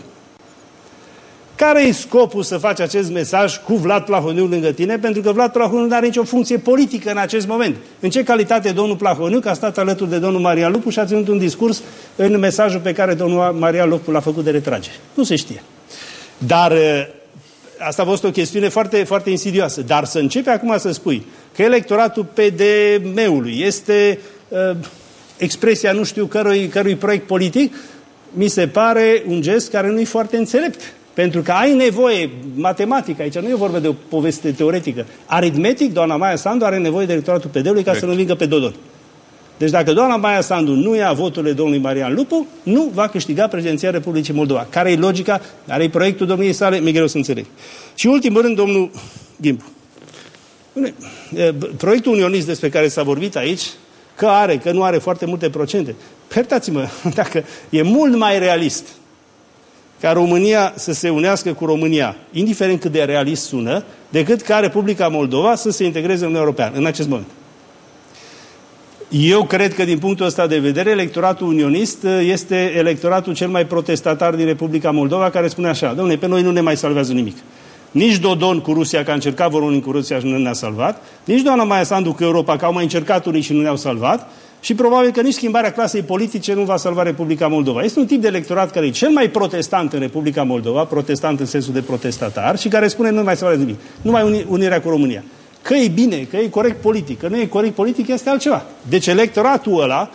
Care e scopul să faci acest mesaj cu Vlad Plahoniu lângă tine? Pentru că Vlad Plahoniu nu are nicio funcție politică în acest moment. În ce calitate domnul Plahoniu, că a stat alături de domnul Maria Lupu și a ținut un discurs în mesajul pe care domnul Maria Lupu l-a făcut de retragere? Nu se știe. Dar ă, asta a fost o chestiune foarte, foarte insidioasă. Dar să începe acum să spui că electoratul PDM-ului este uh, expresia nu știu cărui, cărui proiect politic, mi se pare un gest care nu e foarte înțelept. Pentru că ai nevoie, matematică, aici nu e vorba de o poveste teoretică, aritmetic, doamna Maia Sandu are nevoie de electoratul PD-ului ca Correct. să nu vingă pe Dodon. Deci dacă doamna Maia Sandu nu ia voturile domnului Marian Lupu, nu va câștiga prezenția Republicii Moldova. Care e logica? Care e proiectul domniei sale? Mi greu să înțeleg. Și ultimul rând, domnul Gimpu. Proiectul unionist despre care s-a vorbit aici, că are, că nu are foarte multe procente. Pertați-mă, dacă e mult mai realist ca România să se unească cu România, indiferent cât de realist sună, decât ca Republica Moldova să se integreze în Uniunea Europeană, în acest moment. Eu cred că din punctul ăsta de vedere, electoratul unionist uh, este electoratul cel mai protestatar din Republica Moldova, care spune așa, domnule, pe noi nu ne mai salvează nimic. Nici Dodon cu Rusia, că a încercat vor cu Rusia și nu ne-a salvat, nici doamna Maia Sandu cu Europa, că au mai încercat unii și nu ne-au salvat, și probabil că nici schimbarea clasei politice nu va salva Republica Moldova. Este un tip de electorat care e cel mai protestant în Republica Moldova, protestant în sensul de protestatar, și care spune nu mai salvează nimic, numai unirea cu România. Că e bine, că e corect politic, că nu e corect politic, este altceva. Deci electoratul ăla,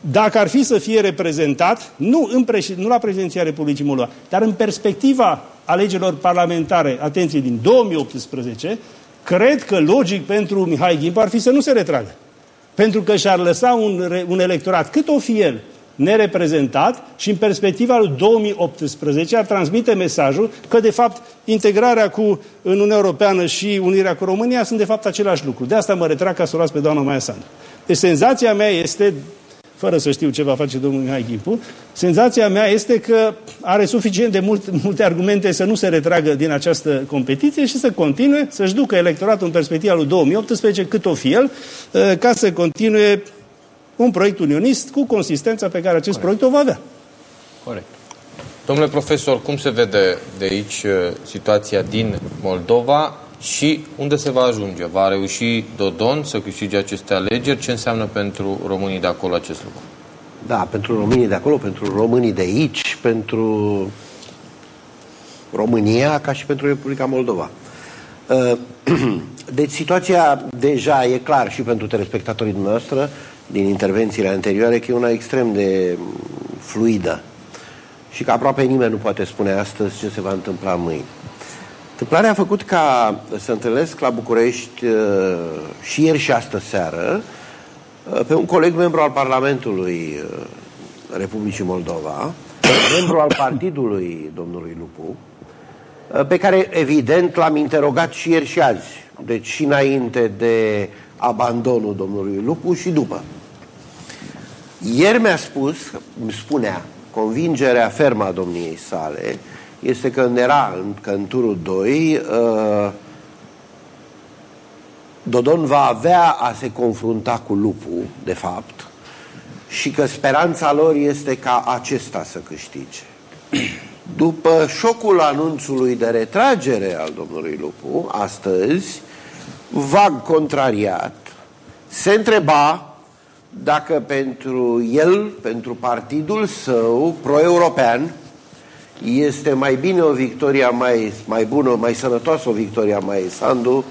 dacă ar fi să fie reprezentat, nu, în preș- nu la președinția Republicii Moldova, dar în perspectiva alegerilor parlamentare, atenție, din 2018, cred că logic pentru Mihai Ghimpu ar fi să nu se retragă. Pentru că și-ar lăsa un, un electorat, cât o fi el, nereprezentat și în perspectiva lui 2018 ar transmite mesajul că, de fapt, integrarea cu Uniunea Europeană și unirea cu România sunt, de fapt, același lucru. De asta mă retrag ca să o las pe doamna Maia Sandu. Deci senzația mea este, fără să știu ce va face domnul Mihai Gimpu, senzația mea este că are suficient de mult, multe argumente să nu se retragă din această competiție și să continue, să-și ducă electoratul în perspectiva lui 2018, cât o fi el, ca să continue un proiect unionist cu consistența pe care acest Corect. proiect o va avea. Corect. Domnule profesor, cum se vede de aici uh, situația din Moldova și unde se va ajunge? Va reuși Dodon să câștige aceste alegeri? Ce înseamnă pentru românii de acolo acest lucru? Da, pentru românii de acolo, pentru românii de aici, pentru România, ca și pentru Republica Moldova. Uh, deci situația deja e clar și pentru telespectatorii noastre din intervențiile anterioare că e una extrem de fluidă și că aproape nimeni nu poate spune astăzi ce se va întâmpla mâine. Întâmplarea a făcut ca să întâlnesc la București uh, și ieri și astă seară uh, pe un coleg membru al Parlamentului uh, Republicii Moldova, membru al partidului domnului Lupu, pe care evident l-am interogat și ieri și azi, deci și înainte de abandonul domnului Lupu și după. Ieri mi-a spus, îmi spunea, convingerea fermă a domniei sale este că era că în turul 2 uh, Dodon va avea a se confrunta cu lupul, de fapt, și că speranța lor este ca acesta să câștige. După șocul anunțului de retragere al domnului Lupu, astăzi, vag contrariat, se întreba dacă pentru el, pentru partidul său pro-european, este mai bine o victoria mai, mai bună, mai sănătoasă o victoria mai Sandu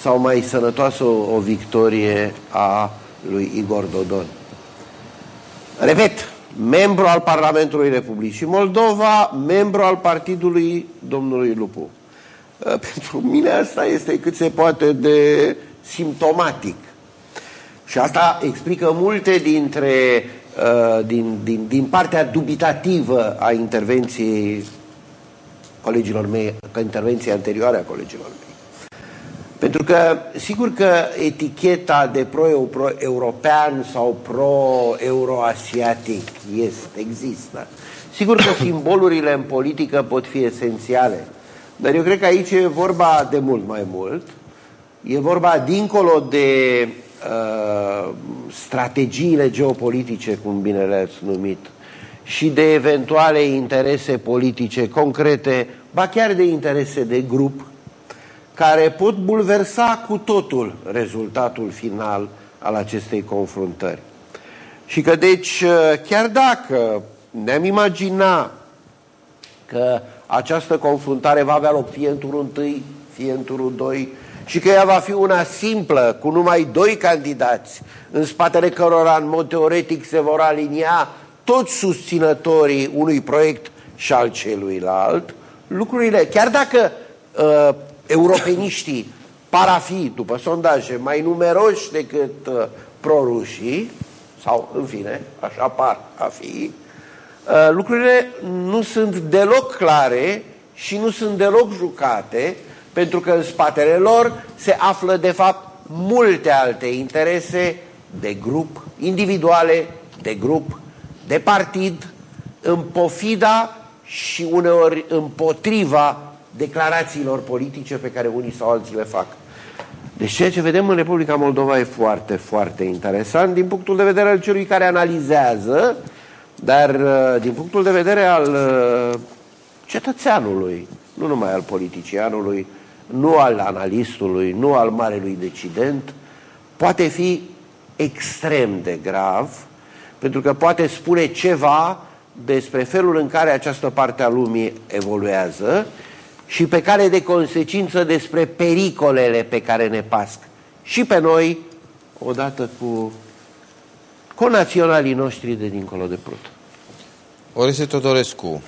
sau mai sănătoasă o, o victorie a lui Igor Dodon. Repet, membru al Parlamentului Republicii Moldova, membru al partidului domnului Lupu. Pentru mine asta este cât se poate de simptomatic. Și asta explică multe dintre, uh, din, din, din partea dubitativă a intervenției colegilor mei, ca intervenția anterioară a colegilor mei. Pentru că, sigur că eticheta de pro-european sau pro-euroasiatic este, există. Sigur că simbolurile în politică pot fi esențiale, dar eu cred că aici e vorba de mult mai mult. E vorba dincolo de Uh, strategiile geopolitice, cum bine le-ați numit, și de eventuale interese politice concrete, ba chiar de interese de grup, care pot bulversa cu totul rezultatul final al acestei confruntări. Și că deci, uh, chiar dacă ne-am imagina că această confruntare va avea loc fie în turul 1, fie în turul 2, și că ea va fi una simplă, cu numai doi candidați, în spatele cărora în mod teoretic se vor alinia toți susținătorii unui proiect și al celuilalt, lucrurile, chiar dacă uh, europeniștii par a fi, după sondaje, mai numeroși decât uh, prorușii, sau în fine, așa par a fi, uh, lucrurile nu sunt deloc clare și nu sunt deloc jucate, pentru că în spatele lor se află de fapt multe alte interese de grup, individuale, de grup, de partid, în pofida și uneori împotriva declarațiilor politice pe care unii sau alții le fac. Deci ceea ce vedem în Republica Moldova e foarte, foarte interesant din punctul de vedere al celui care analizează, dar uh, din punctul de vedere al uh, cetățeanului, nu numai al politicianului, nu al analistului, nu al marelui decident, poate fi extrem de grav, pentru că poate spune ceva despre felul în care această parte a lumii evoluează și pe care de consecință despre pericolele pe care ne pasc și pe noi, odată cu conaționalii noștri de dincolo de Prut. Oreste Todorescu,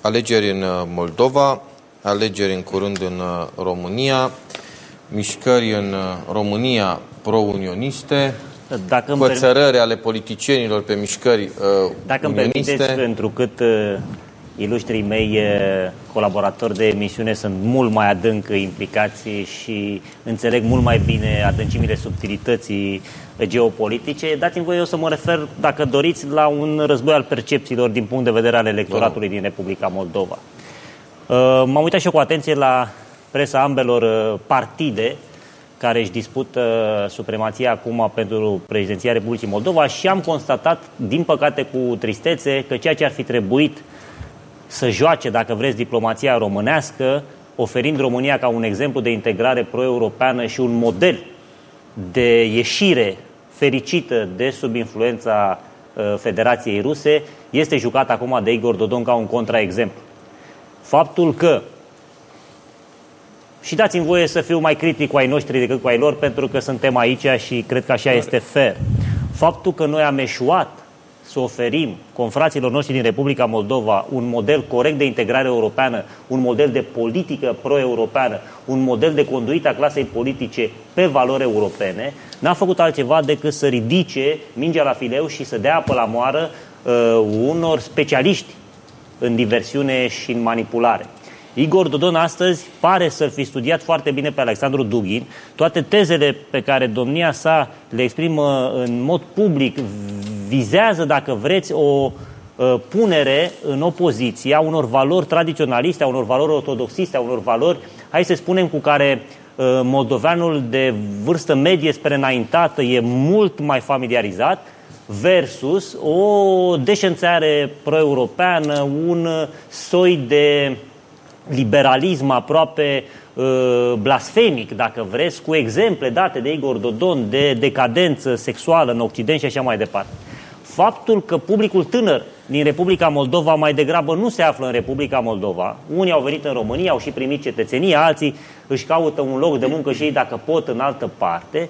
alegeri în uh, Moldova, alegeri în curând în uh, România, mișcări în uh, România pro-unioniste, dacă pățărări ale politicienilor pe mișcări uh, Dacă îmi unioniste. permiteți, pentru cât uh, ilustrii mei uh, colaboratori de emisiune sunt mult mai adânc implicați și înțeleg mult mai bine adâncimile subtilității geopolitice, dați-mi voie eu să mă refer, dacă doriți, la un război al percepțiilor din punct de vedere al electoratului din Republica Moldova. Uh, M-am uitat și eu cu atenție la presa ambelor uh, partide care își dispută supremația acum pentru prezidenția Republicii Moldova și am constatat, din păcate cu tristețe, că ceea ce ar fi trebuit să joace, dacă vreți, diplomația românească, oferind România ca un exemplu de integrare pro-europeană și un model de ieșire fericită de sub influența uh, Federației Ruse, este jucat acum de Igor Dodon ca un contraexemplu. Faptul că și dați-mi voie să fiu mai critic cu ai noștri decât cu ai lor, pentru că suntem aici și cred că așa este fair. Faptul că noi am eșuat să oferim confraților noștri din Republica Moldova un model corect de integrare europeană, un model de politică pro-europeană, un model de conduită a clasei politice pe valori europene, n-a făcut altceva decât să ridice mingea la fileu și să dea apă la moară uh, unor specialiști în diversiune și în manipulare. Igor Dodon astăzi pare să-l fi studiat foarte bine pe Alexandru Dughin. Toate tezele pe care domnia sa le exprimă în mod public vizează, dacă vreți, o uh, punere în opoziție a unor valori tradiționaliste, a unor valori ortodoxiste, a unor valori, hai să spunem, cu care uh, moldoveanul de vârstă medie spre înaintată e mult mai familiarizat, versus o deșențare pro-europeană, un soi de liberalism aproape uh, blasfemic, dacă vreți, cu exemple date de Igor Dodon de decadență sexuală în Occident și așa mai departe. Faptul că publicul tânăr din Republica Moldova mai degrabă nu se află în Republica Moldova, unii au venit în România, au și primit cetățenie, alții își caută un loc de muncă și ei dacă pot în altă parte,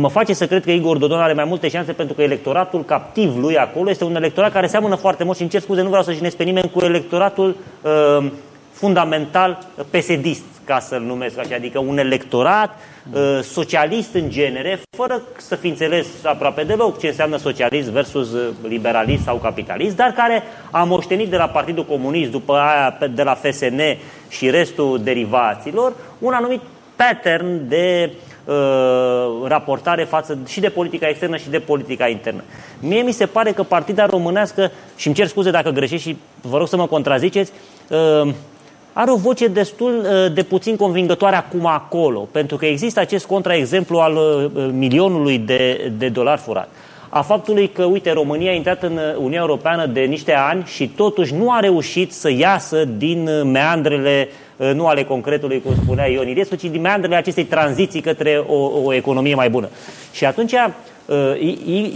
mă face să cred că Igor Dodon are mai multe șanse pentru că electoratul captiv lui acolo este un electorat care seamănă foarte mult și încerc scuze, nu vreau să jignesc pe nimeni cu electoratul uh, fundamental pesedist, ca să-l numesc așa, adică un electorat uh, socialist în genere, fără să fi înțeles aproape deloc ce înseamnă socialist versus uh, liberalist sau capitalist, dar care a moștenit de la Partidul Comunist, după aia de la FSN și restul derivaților, un anumit pattern de uh, raportare față și de politica externă și de politica internă. Mie mi se pare că partida românească, și îmi cer scuze dacă greșesc și vă rog să mă contraziceți, uh, are o voce destul uh, de puțin convingătoare acum acolo, pentru că există acest contraexemplu al uh, milionului de, de dolari furat. A faptului că, uite, România a intrat în Uniunea Europeană de niște ani și totuși nu a reușit să iasă din meandrele, uh, nu ale concretului, cum spunea Ion Iliescu, ci din meandrele acestei tranziții către o, o economie mai bună. Și atunci uh,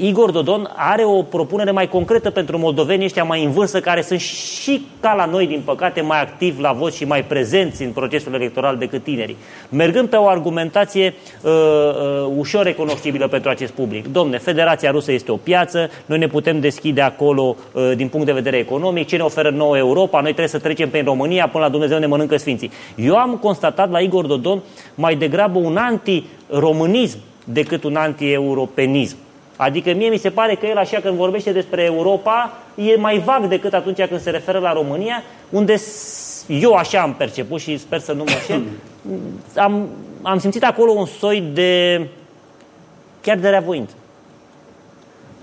Igor Dodon are o propunere mai concretă pentru moldovenii ăștia mai în vârstă, care sunt și ca la noi, din păcate, mai activi la vot și mai prezenți în procesul electoral decât tinerii. Mergând pe o argumentație uh, uh, ușor recunoscibilă pentru acest public. Domne, Federația Rusă este o piață, noi ne putem deschide acolo uh, din punct de vedere economic, ce ne oferă nouă Europa, noi trebuie să trecem prin România, până la Dumnezeu ne mănâncă sfinții. Eu am constatat la Igor Dodon mai degrabă un anti-românism decât un anti-europenism. Adică mie mi se pare că el așa când vorbește despre Europa e mai vag decât atunci când se referă la România, unde eu așa am perceput și sper să nu mă șer, am, am simțit acolo un soi de chiar de reavoință.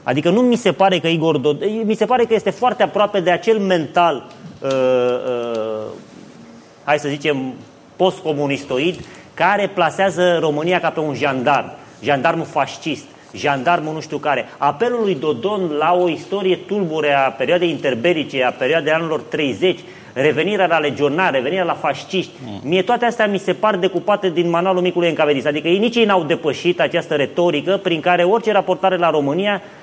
Adică nu mi se pare că Igor Dodon, mi se pare că este foarte aproape de acel mental, uh, uh, hai să zicem, postcomunistoid, care plasează România ca pe un jandarm, jandarmul fascist, jandarmul nu știu care. Apelul lui Dodon la o istorie tulbure a perioadei interbelice, a perioadei anilor 30, revenirea la legionar, revenirea la fasciști. Mm. Mie toate astea mi se par decupate din manualul micului encavadist. Adică ei nici ei n-au depășit această retorică prin care orice raportare la România uh,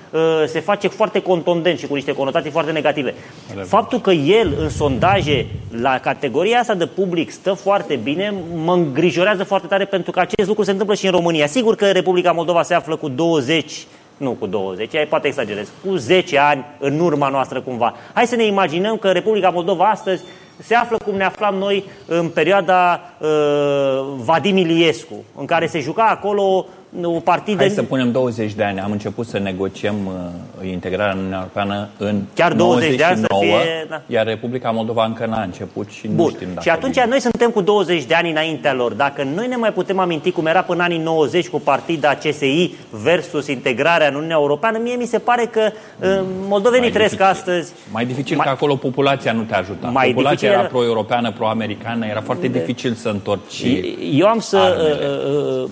se face foarte contundent și cu niște conotații foarte negative. Faptul că el în sondaje la categoria asta de public stă foarte bine, mă îngrijorează foarte tare pentru că acest lucru se întâmplă și în România. Sigur că Republica Moldova se află cu 20 nu cu 20, ai poate exagerez, cu 10 ani în urma noastră cumva. Hai să ne imaginăm că Republica Moldova astăzi se află cum ne aflam noi în perioada uh, Vadim Iliescu, în care se juca acolo o partidă... Hai să punem 20 de ani. Am început să negociem uh, integrarea în Uniunea Europeană în Chiar 20 de ani să fie... Da. Iar Republica Moldova încă n-a început și Bun. nu știm dacă Și atunci vine. noi suntem cu 20 de ani înaintea lor. Dacă noi ne mai putem aminti cum era până anii 90 cu partida CSI versus integrarea în Uniunea Europeană, mie mi se pare că uh, moldovenii trăiesc astăzi... Mai dificil mai... că acolo populația nu te ajuta. Mai populația dificil... era pro-europeană, pro-americană, era foarte de... dificil să întorci Eu am să...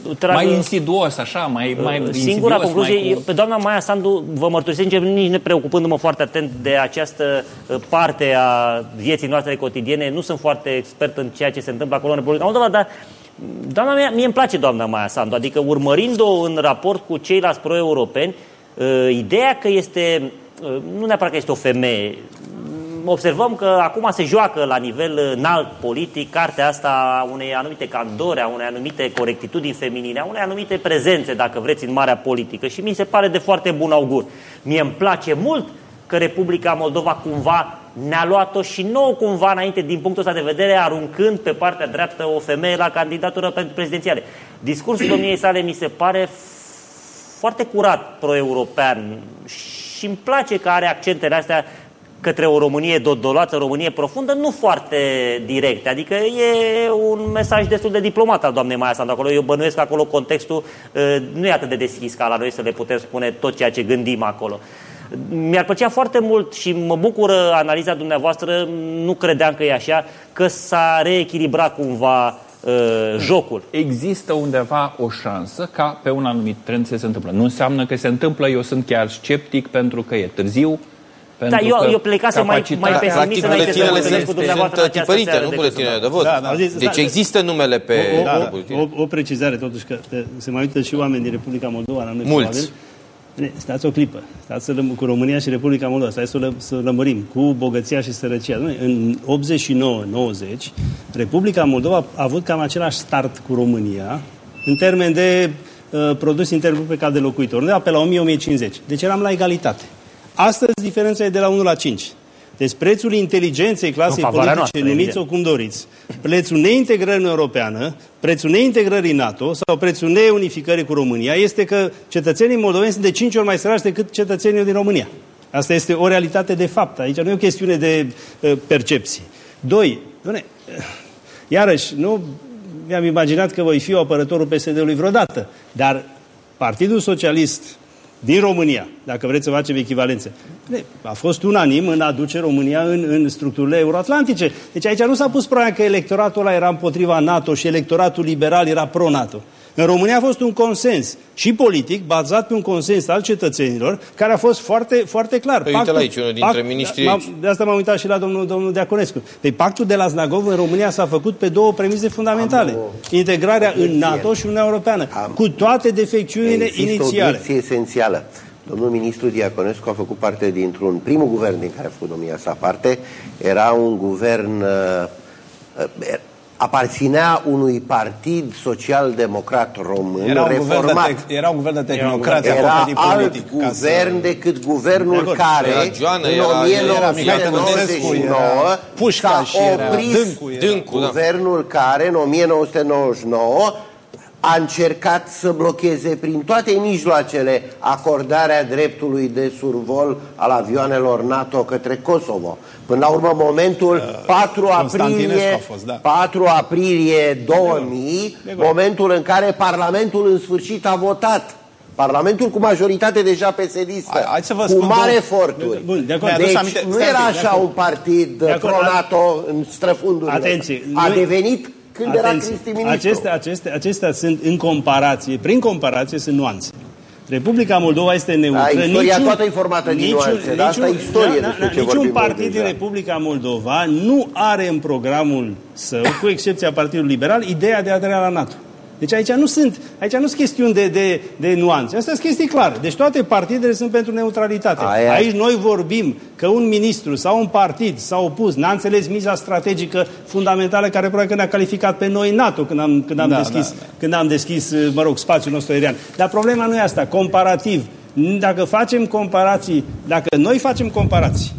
Uh, uh, trag... Mai insiduos frumos, așa, mai, mai Singura concluzie, mai cu... pe doamna Maia Sandu, vă mărturisesc, nici ne preocupându-mă foarte atent de această uh, parte a vieții noastre cotidiene, nu sunt foarte expert în ceea ce se întâmplă acolo în Republica Moldova, dar doamna mea, mie îmi place doamna Maia Sandu, adică urmărind-o în raport cu ceilalți pro-europeni, uh, ideea că este, uh, nu neapărat că este o femeie, observăm că acum se joacă la nivel înalt politic cartea asta a unei anumite candore, a unei anumite corectitudini feminine, a unei anumite prezențe, dacă vreți, în marea politică și mi se pare de foarte bun augur. Mie îmi place mult că Republica Moldova cumva ne-a luat-o și nouă cumva înainte din punctul ăsta de vedere, aruncând pe partea dreaptă o femeie la candidatură pentru prezidențiale. Discursul domniei sale mi se pare foarte curat pro-european și îmi place că are accentele astea către o Românie dodolată, o Românie profundă, nu foarte directe. Adică e un mesaj destul de diplomat al doamnei Maia Sandu acolo. Eu bănuiesc că acolo contextul uh, nu e atât de deschis ca la noi să le putem spune tot ceea ce gândim acolo. Mi-ar plăcea foarte mult și mă bucură analiza dumneavoastră, nu credeam că e așa, că s-a reechilibrat cumva uh, jocul. Există undeva o șansă ca pe un anumit trend să se întâmplă. Nu înseamnă că se întâmplă, eu sunt chiar sceptic pentru că e târziu, da, eu, eu plecasem mai, mai pesimist înainte să sunt, cu dumneavoastră sunt tipărite, nu buletinele de vot. Da, da. Deci există numele pe o, da, o, o precizare totuși, că se mai uită și oameni din Republica Moldova la noi. Mulți. Bine, stați o clipă. Stați să lăm- cu România și Republica Moldova. Stai să, lă- să lămurim. Cu bogăția și sărăcia. Noi, în 89-90, Republica Moldova a avut cam același start cu România în termen de uh, produs intern pe cap de locuitor. Undeva pe la 1000-1050. Deci eram la egalitate. Astăzi diferența e de la 1 la 5. Deci prețul inteligenței clasei politice, noastră, numiți-o cum doriți, prețul neintegrării în Europeană, prețul neintegrării NATO sau prețul neunificării cu România este că cetățenii moldoveni sunt de 5 ori mai săraci decât cetățenii din România. Asta este o realitate de fapt. Aici nu e o chestiune de uh, percepție. Doi, dune, iarăși, nu mi-am imaginat că voi fi apărătorul PSD-ului vreodată, dar Partidul Socialist din România, dacă vreți să facem echivalențe. A fost unanim în a aduce România în, în structurile euroatlantice. Deci aici nu s-a pus problema că electoratul ăla era împotriva NATO și electoratul liberal era pro-NATO. În România a fost un consens și politic, bazat pe un consens al cetățenilor, care a fost foarte, foarte clar. Păi pactul, aici, unul dintre miniștrii aici. De asta m-am uitat și la domnul, domnul Deaconescu. Deci pactul de la Znagov în România s-a făcut pe două premize fundamentale. O... Integrarea în NATO și Uniunea Europeană, Am... cu toate defecțiunile inițiale. o esențială. Domnul ministru Diaconescu a făcut parte dintr-un primul guvern din care a făcut domnia sa parte. Era un guvern uh, uh, aparținea unui partid social-democrat român era un reformat. Guvern de era un guvern de tehnocrați Era alt politic, guvern să... decât guvernul de care Joana, în 1999 Pușcaș s-a oprit Dâncu, Dâncu, da. guvernul care în 1999 a încercat să blocheze prin toate mijloacele acordarea dreptului de survol al avioanelor NATO către Kosovo. Până la urmă, momentul 4 aprilie, a fost, da. 4 aprilie 2000, momentul în care Parlamentul în sfârșit a votat. Parlamentul cu majoritate deja pesedistă, Hai- hai să vă cu spun mare două- eforturi. Bun, de acord. Mi-a adus Deci aminte- nu stai era un pic, de așa acord. un partid De acord, pro-NATO în străfundurile. Atenție, A noi- devenit când era Atenție, Cristi ministru. acestea, acestea, acestea sunt în comparație, prin comparație sunt nuanțe. Republica Moldova este neutră. Da, istoria toată e formată din nuanțe, dar asta e istorie da, despre da, ce niciun vorbim noi partid din deja. Republica Moldova nu are în programul său, cu excepția Partidului Liberal, ideea de aderare la NATO. Deci aici nu sunt, aici nu sunt chestiuni de, de, de nuanțe. Astea sunt chestii clare. Deci toate partidele sunt pentru neutralitate. Aia- Aici noi vorbim că un ministru sau un partid s-a opus, n-a înțeles miza strategică fundamentală care probabil că ne-a calificat pe noi NATO când am, când am Da, deschis, da, da. când am deschis, mă rog, spațiul nostru aerian. Dar problema nu e asta, comparativ. Dacă facem comparații, dacă noi facem comparații,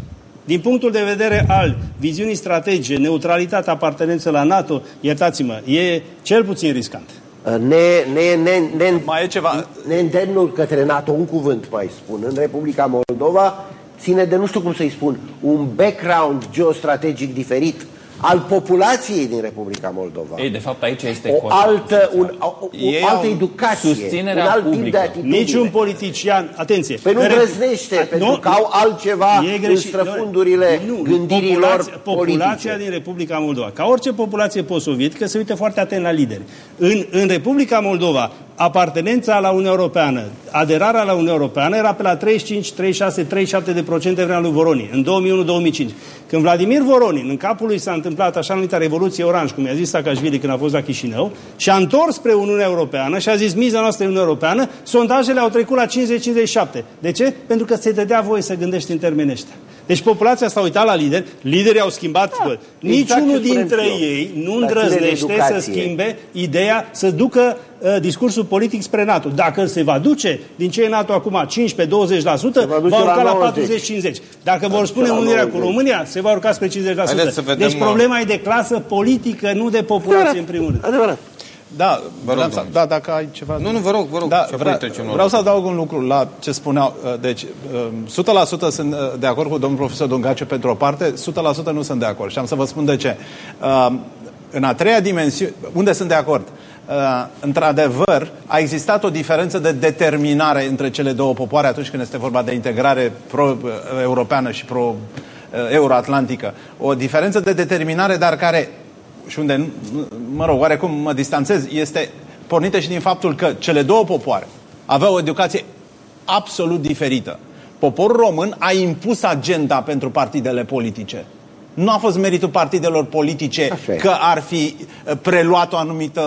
din punctul de vedere al viziunii strategice, neutralitatea, apartenență la NATO, iertați-mă, e cel puțin riscant. Ne, ne, ne, ne, Mai e ceva. ne îndemnul către NATO, un cuvânt mai spun, în Republica Moldova ține de, nu știu cum să-i spun, un background geostrategic diferit al populației din Republica Moldova. Ei, de fapt, aici este o corect. altă, un, o, o Ei altă au educație, susținerea un alt tip publică. de atitudine. Niciun politician, atenție. Păi nu Re- îndrăznește, A- pentru că au altceva e în greșit. străfundurile Nu, gândirilor populația, populația politice. din Republica Moldova, ca orice populație post-sovietică, se uită foarte atent la lideri. În, în Republica Moldova, apartenența la Uniunea Europeană, aderarea la Uniunea Europeană era pe la 35, 36, 37 de procente vremea lui Voronin, în 2001-2005. Când Vladimir Voronin, în capul lui s-a întâmplat așa numită Revoluție Oranj, cum i-a zis Saakashvili când a fost la Chișinău, și a întors spre Uniunea Europeană și a zis miza noastră e Uniunea Europeană, sondajele au trecut la 50-57. De ce? Pentru că se dădea voie să gândești în termeni ăștia. Deci populația s-a uitat la lideri, liderii au schimbat, da, exact niciunul ce spuneam dintre și eu. ei nu Dar ține de îndrăznește să educație. schimbe ideea, să ducă uh, discursul politic spre NATO. Dacă se va duce din ce e NATO acum 15-20%, va, va duce urca la la 90. 40-50. Dacă vor spune la unirea cu 90. România, se va urca spre 50%. Haideți să vedem, deci mă. problema e de clasă politică, nu de populație în primul rând. Adevărat. Da, vreau rog, să, domnule. da, dacă ai ceva... Nu, nu, vă rog, vă rog. Da, și apoi vrea, trecem la vreau să urmă. adaug un lucru la ce spuneau. Uh, Deci, uh, 100% sunt uh, de acord cu domnul profesor Dungaciu pentru o parte, 100% nu sunt de acord. Și am să vă spun de ce. Uh, În a treia dimensiune, unde sunt de acord? Uh, Într-adevăr, a existat o diferență de determinare între cele două popoare atunci când este vorba de integrare pro-europeană și pro-euroatlantică. O diferență de determinare, dar care și unde, nu- mă rog, oarecum mă distanțez, este pornită și din faptul că cele două popoare aveau o educație absolut diferită. Poporul român a impus agenda pentru partidele politice. Nu a fost meritul partidelor politice Așa e. că ar fi eh, preluat o anumită,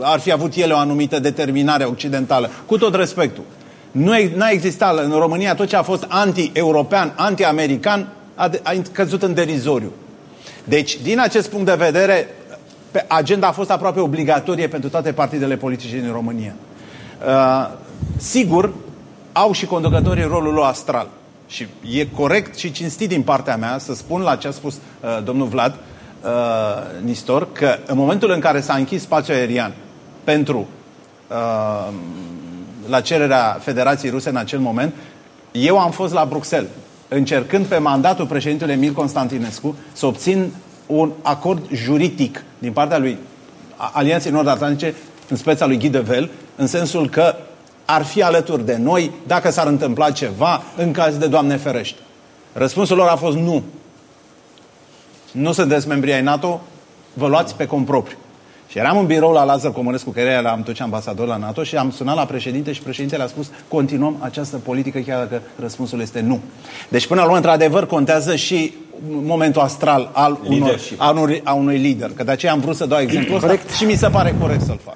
ar fi avut ele o anumită determinare occidentală. Cu tot respectul. Nu e- n-a existat în România tot ce a fost anti-european, anti-american, a, de- a căzut în derizoriu. Deci, din acest punct de vedere, pe- agenda a fost aproape obligatorie pentru toate partidele politice din România. Uh, sigur, au și conducătorii rolul lor astral. Și e corect și cinstit din partea mea să spun la ce a spus uh, domnul Vlad uh, Nistor, că în momentul în care s-a închis spațiul aerian pentru uh, la cererea Federației Ruse în acel moment, eu am fost la Bruxelles, încercând pe mandatul președintelui Emil Constantinescu să obțin un acord juridic din partea lui a- Alianței Nord-Atlantice, în speța lui Guy de Vel, în sensul că ar fi alături de noi dacă s-ar întâmpla ceva în caz de Doamne ferește. Răspunsul lor a fost nu. Nu sunteți membri ai NATO, vă luați pe compropriu. Și eram în birou la Lazar Comănescu, care era atunci ambasador la NATO și am sunat la președinte și președintele a spus continuăm această politică chiar dacă răspunsul este nu. Deci până la urmă, într-adevăr, contează și momentul astral al unor, Leadership. a, unui, a unui lider. Că de aceea am vrut să dau exemplu ăsta Corect. și mi se pare corect să-l fac.